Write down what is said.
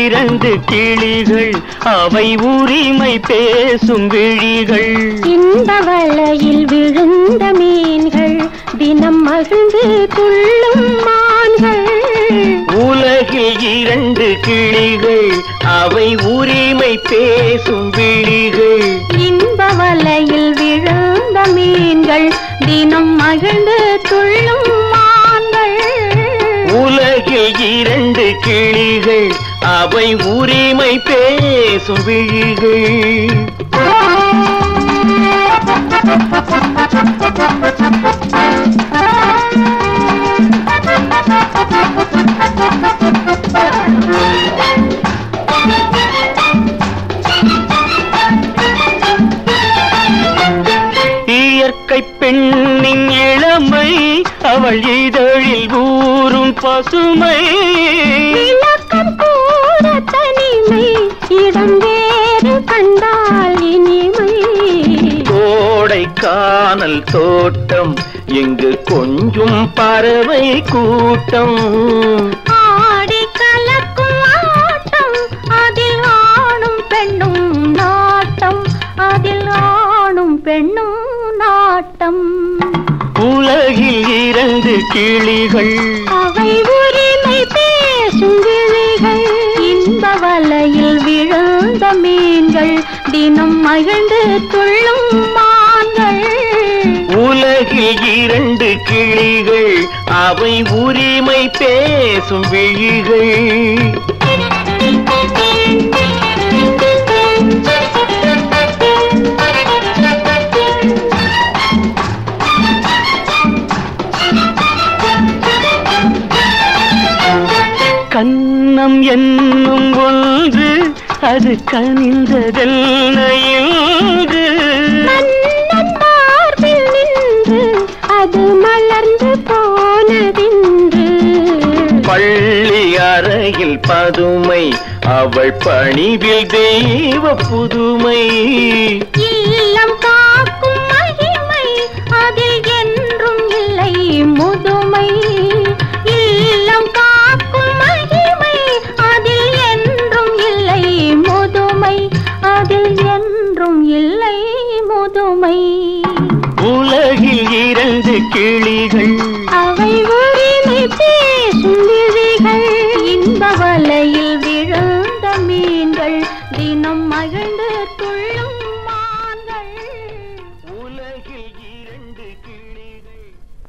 இரண்டு கிளிகள் அவை உரிமை பேசும் விழிகள். இந்த வலையில் விழுந்த மீன்கள் தினம் மகிழ்ந்து துள்ளும் மான்கள். உலகில் இரண்டு கிளிகள் அவை உரிமை பேசும் விழிகள். இன்ப வலையில் விழுந்த மீன்கள் தினம் மகிழ்ந்து துள்ளும் மான்கள். உலகில் இரண்டு கிளிகள் அவை உரிமை பேசும் விழிகள். இயற்கை பெண்ணின் இளமை அவள் இதழில் ஊறும் பசுமை. தனிமை இடம் வேறு கண்டால் இனிமை. கோடை காணல் தோட்டம் எங்கு கொஞ்சும் பறவை கூட்டம். நாட்டம் உலகில் இரண்டு கிளிகள். அவை உரிமை பேசும் விழிகள் இன்ப வலையில் விழுந்த மீன்கள் தினம் மகிழ்ந்து துள்ளும் மான்கள். உலகில் இரண்டு கிளிகள். அவை உரிமை பேசும் விழிகள். கன்னம் என்னும் ஒன்று அது கனிந்ததென்ன மார்பில் நின்று அது மலர்ந்து போனதின்று. பள்ளி அறையில் பதுமை அவள் பணிவில் தெய்வ புதுமை. உலகில் இரண்டு கிளிகள்.